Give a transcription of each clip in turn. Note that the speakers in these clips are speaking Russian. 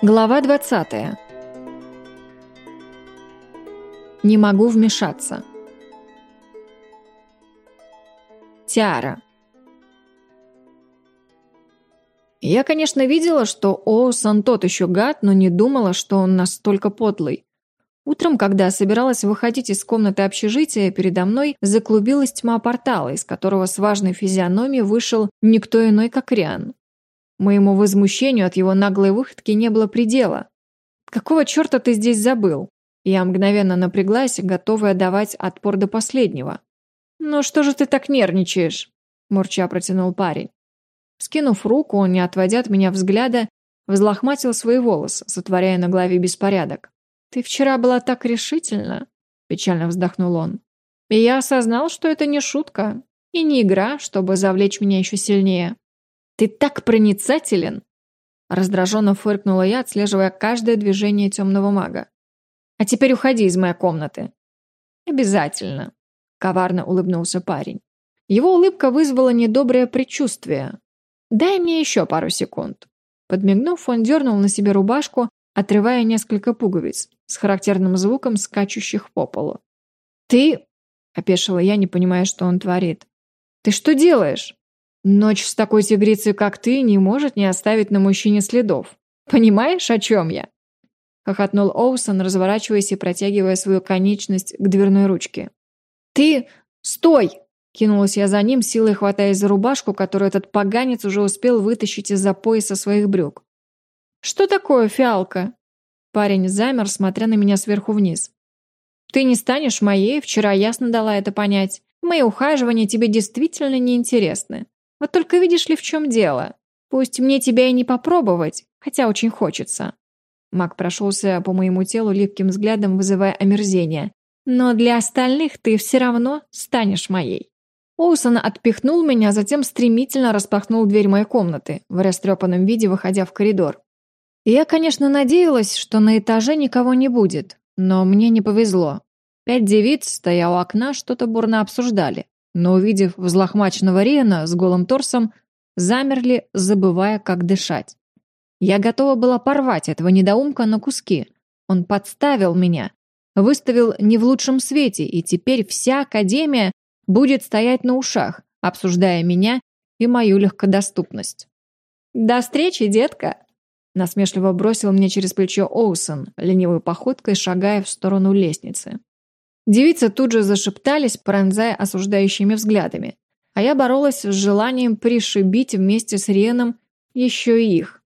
Глава 20. Не могу вмешаться. Тиара. Я, конечно, видела, что Оусон тот еще гад, но не думала, что он настолько подлый. Утром, когда собиралась выходить из комнаты общежития, передо мной заклубилась тьма портала, из которого с важной физиономией вышел никто иной, как Риан. Моему возмущению от его наглой выходки не было предела. «Какого черта ты здесь забыл?» Я мгновенно напряглась, готовая давать отпор до последнего. «Ну что же ты так нервничаешь?» Мурча протянул парень. Скинув руку, он, не отводя от меня взгляда, взлохматил свои волосы, сотворяя на голове беспорядок. «Ты вчера была так решительна», – печально вздохнул он. «И я осознал, что это не шутка и не игра, чтобы завлечь меня еще сильнее. «Ты так проницателен!» Раздраженно фыркнула я, отслеживая каждое движение темного мага. «А теперь уходи из моей комнаты». «Обязательно», — коварно улыбнулся парень. Его улыбка вызвала недоброе предчувствие. «Дай мне еще пару секунд». Подмигнув, он дернул на себе рубашку, отрывая несколько пуговиц с характерным звуком скачущих по полу. «Ты...» — опешила я, не понимая, что он творит. «Ты что делаешь?» Ночь с такой тигрицей, как ты, не может не оставить на мужчине следов. Понимаешь, о чем я?» Хохотнул Оусон, разворачиваясь и протягивая свою конечность к дверной ручке. «Ты... Стой!» Кинулась я за ним, силой хватаясь за рубашку, которую этот поганец уже успел вытащить из-за пояса своих брюк. «Что такое, фиалка?» Парень замер, смотря на меня сверху вниз. «Ты не станешь моей, вчера ясно дала это понять. Мои ухаживания тебе действительно неинтересны. Вот только видишь ли, в чем дело? Пусть мне тебя и не попробовать, хотя очень хочется». Маг прошелся по моему телу липким взглядом, вызывая омерзение. «Но для остальных ты все равно станешь моей». Оусон отпихнул меня, затем стремительно распахнул дверь моей комнаты, в растрепанном виде выходя в коридор. Я, конечно, надеялась, что на этаже никого не будет, но мне не повезло. Пять девиц, стоя у окна, что-то бурно обсуждали но, увидев взлохмаченного Риана с голым торсом, замерли, забывая, как дышать. Я готова была порвать этого недоумка на куски. Он подставил меня, выставил не в лучшем свете, и теперь вся Академия будет стоять на ушах, обсуждая меня и мою легкодоступность. «До встречи, детка!» Насмешливо бросил мне через плечо Оусон, ленивой походкой шагая в сторону лестницы. Девицы тут же зашептались, пронзая осуждающими взглядами, а я боролась с желанием пришибить вместе с Реном еще и их.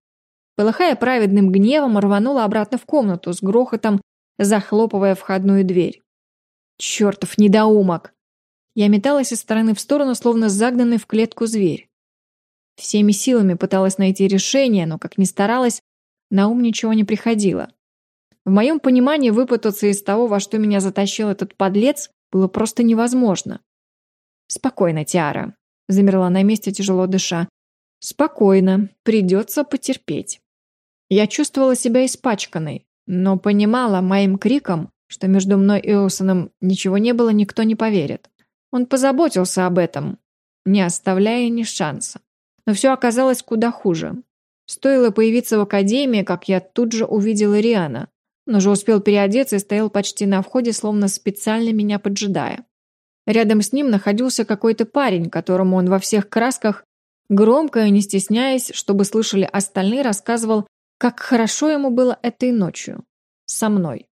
Полыхая праведным гневом, рванула обратно в комнату, с грохотом захлопывая входную дверь. «Чертов недоумок!» Я металась из стороны в сторону, словно загнанный в клетку зверь. Всеми силами пыталась найти решение, но, как ни старалась, на ум ничего не приходило. В моем понимании выпутаться из того, во что меня затащил этот подлец, было просто невозможно. «Спокойно, Тиара», — замерла на месте, тяжело дыша. «Спокойно, придется потерпеть». Я чувствовала себя испачканной, но понимала моим криком, что между мной и Осоном ничего не было, никто не поверит. Он позаботился об этом, не оставляя ни шанса. Но все оказалось куда хуже. Стоило появиться в академии, как я тут же увидела Риана. Он уже успел переодеться и стоял почти на входе, словно специально меня поджидая. Рядом с ним находился какой-то парень, которому он во всех красках, громко и не стесняясь, чтобы слышали остальные, рассказывал, как хорошо ему было этой ночью. Со мной.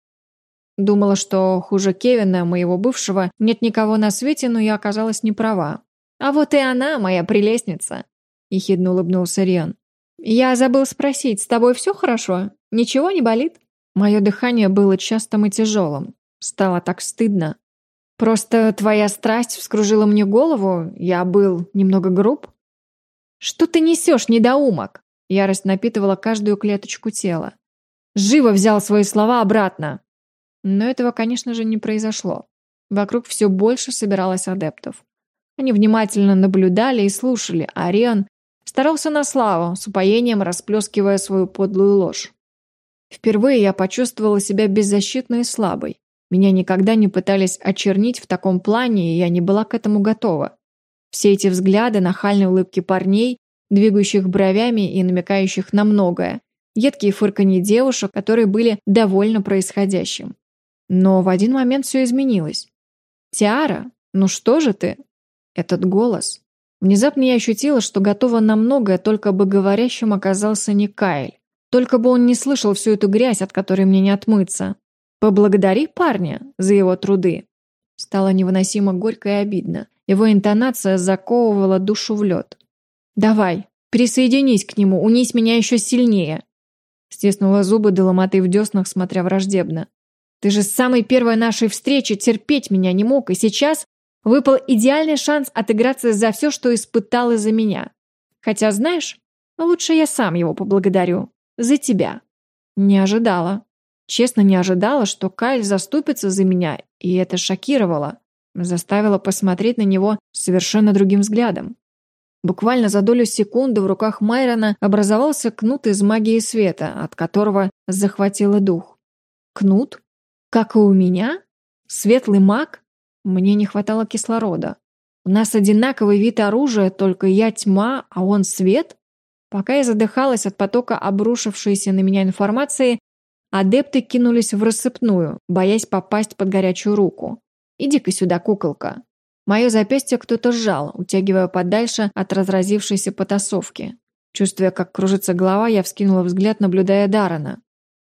Думала, что хуже Кевина, моего бывшего, нет никого на свете, но я оказалась не права. «А вот и она, моя прелестница!» – ехидно улыбнулся Риан. «Я забыл спросить, с тобой все хорошо? Ничего не болит?» Мое дыхание было частым и тяжелым. Стало так стыдно. Просто твоя страсть вскружила мне голову, я был немного груб. Что ты несешь, недоумок? Ярость напитывала каждую клеточку тела. Живо взял свои слова обратно. Но этого, конечно же, не произошло. Вокруг все больше собиралось адептов. Они внимательно наблюдали и слушали, а Риан старался на славу, с упоением расплескивая свою подлую ложь. Впервые я почувствовала себя беззащитной и слабой. Меня никогда не пытались очернить в таком плане, и я не была к этому готова. Все эти взгляды, нахальные улыбки парней, двигающих бровями и намекающих на многое, едкие фырканье девушек, которые были довольны происходящим. Но в один момент все изменилось. «Тиара, ну что же ты?» Этот голос. Внезапно я ощутила, что готова на многое, только бы говорящим оказался не Кайль. Только бы он не слышал всю эту грязь, от которой мне не отмыться. Поблагодари парня за его труды. Стало невыносимо горько и обидно. Его интонация заковывала душу в лед. «Давай, присоединись к нему, унись меня еще сильнее!» Стиснула зубы до в деснах, смотря враждебно. «Ты же с самой первой нашей встречи терпеть меня не мог, и сейчас выпал идеальный шанс отыграться за все, что испытал из-за меня. Хотя, знаешь, лучше я сам его поблагодарю. За тебя». Не ожидала. Честно, не ожидала, что Кайль заступится за меня, и это шокировало. Заставило посмотреть на него совершенно другим взглядом. Буквально за долю секунды в руках Майрона образовался кнут из магии света, от которого захватило дух. Кнут? Как и у меня? Светлый маг? Мне не хватало кислорода. У нас одинаковый вид оружия, только я тьма, а он свет? Пока я задыхалась от потока обрушившейся на меня информации, адепты кинулись в рассыпную, боясь попасть под горячую руку. «Иди-ка сюда, куколка». Мое запястье кто-то сжал, утягивая подальше от разразившейся потасовки. Чувствуя, как кружится голова, я вскинула взгляд, наблюдая Дарана.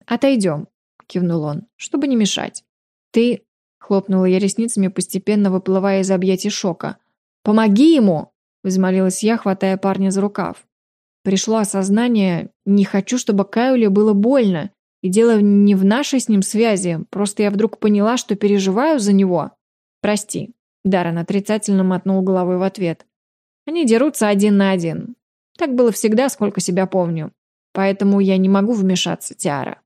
«Отойдем», — кивнул он, — «чтобы не мешать». «Ты...» — хлопнула я ресницами, постепенно выплывая из объятий шока. «Помоги ему!» — взмолилась я, хватая парня за рукав. Пришло осознание, не хочу, чтобы Кайле было больно, и дело не в нашей с ним связи, просто я вдруг поняла, что переживаю за него. Прости. Даррен отрицательно мотнул головой в ответ. Они дерутся один на один. Так было всегда, сколько себя помню. Поэтому я не могу вмешаться, Тиара.